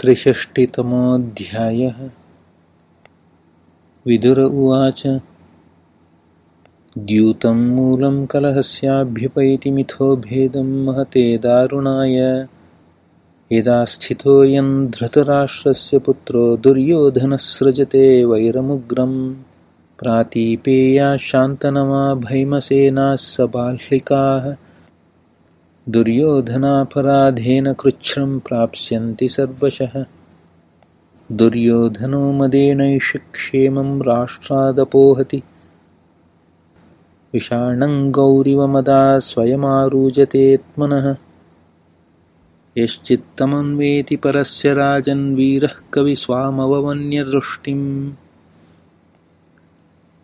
त्रिषष्टितमोऽध्यायः। विदुर उवाच द्यूतं मूलं कलहस्याभ्युपैति मिथो भेदं महते दारुणाय। यदा स्थितोऽयं धृतराष्ट्रस्य पुत्रो दुर्योधनसृजते वैरमुग्रं। प्रातीपेयाः शान्तनमा भैमसेनाः सबाह्लिकाः दुर्योधनापराधेन कृच्छ्रं प्राप्स्यन्ति सर्वशः। दुर्योधनो मदेनैष क्षेमं राष्ट्रादपोहति। विषाणं गौरिवमदा स्वयमारुजतेऽत्मनः यश्चित्तमन्वेति परस्य राजन्वीरः कविस्वामवमन्यदृष्टिम्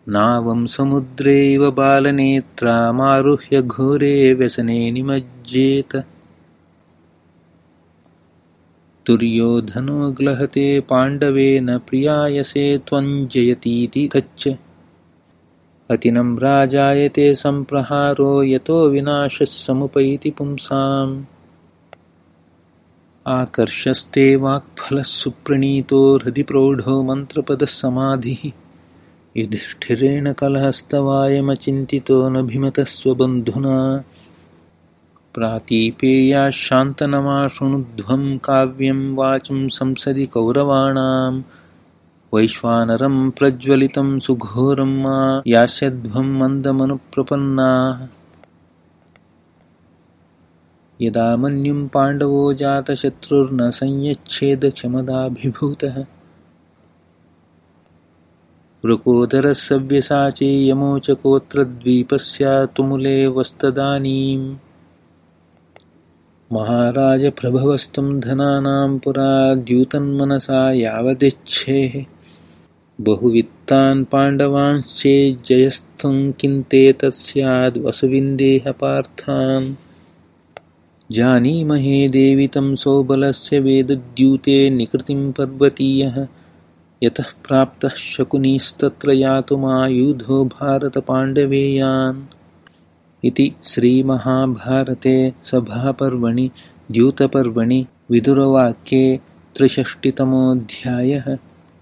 नावं समुद्रेव बालनेत्रामारुह्य घोरे व्यसने निमज्जेत। दुर्योधनो ग्लहते पाण्डवेन प्रियायसे त्वञ्जयतीति तच्च अतिनं राजायते सम्प्रहारो यतो विनाशः समुपैति पुंसाम्। आकर्षस्ते वाक्फलः सुप्रणीतो हृदि प्रौढो मन्त्रपदः समाधिः युधिष्ठिरेण कलहस्तवायमचिन्तितो नभिमतः स्वबन्धुना प्रातीपेयाः शान्तनमाशृणुध्वं काव्यं वाचं संसदि कौरवाणां। वैश्वानरं प्रज्वलितं सुघोरं मा यास्यध्वं मन्दमनुप्रपन्नाः। यदा मन्युं पाण्डवो जातशत्रुर्न संयच्छेदक्षमदाभिभूतः वृकोदरसव्यसाची यमोचकोत्रद्वीपस्यातुमुले वस्तदानीम् महाराजप्रभवस्तं धनानां पुरा द्यूतन्मनसा यावदिच्छेः। बहुवित्तान् पाण्डवांश्चेज्जयस्थं किन्तेतत् स्याद्वसुविन्देहपार्थान् जानीमहे देवि तं सौबलस्य वेदद्यूते निकृतिं पर्वतीयः यतः प्राप्तः शकुनिस्तत्र यातुमायुधो भारतपाण्डवेयान् इति श्रीमहाभारते सभापर्वणि द्यूतपर्वणि विदुरवाक्ये त्रिषष्टितमोऽध्यायः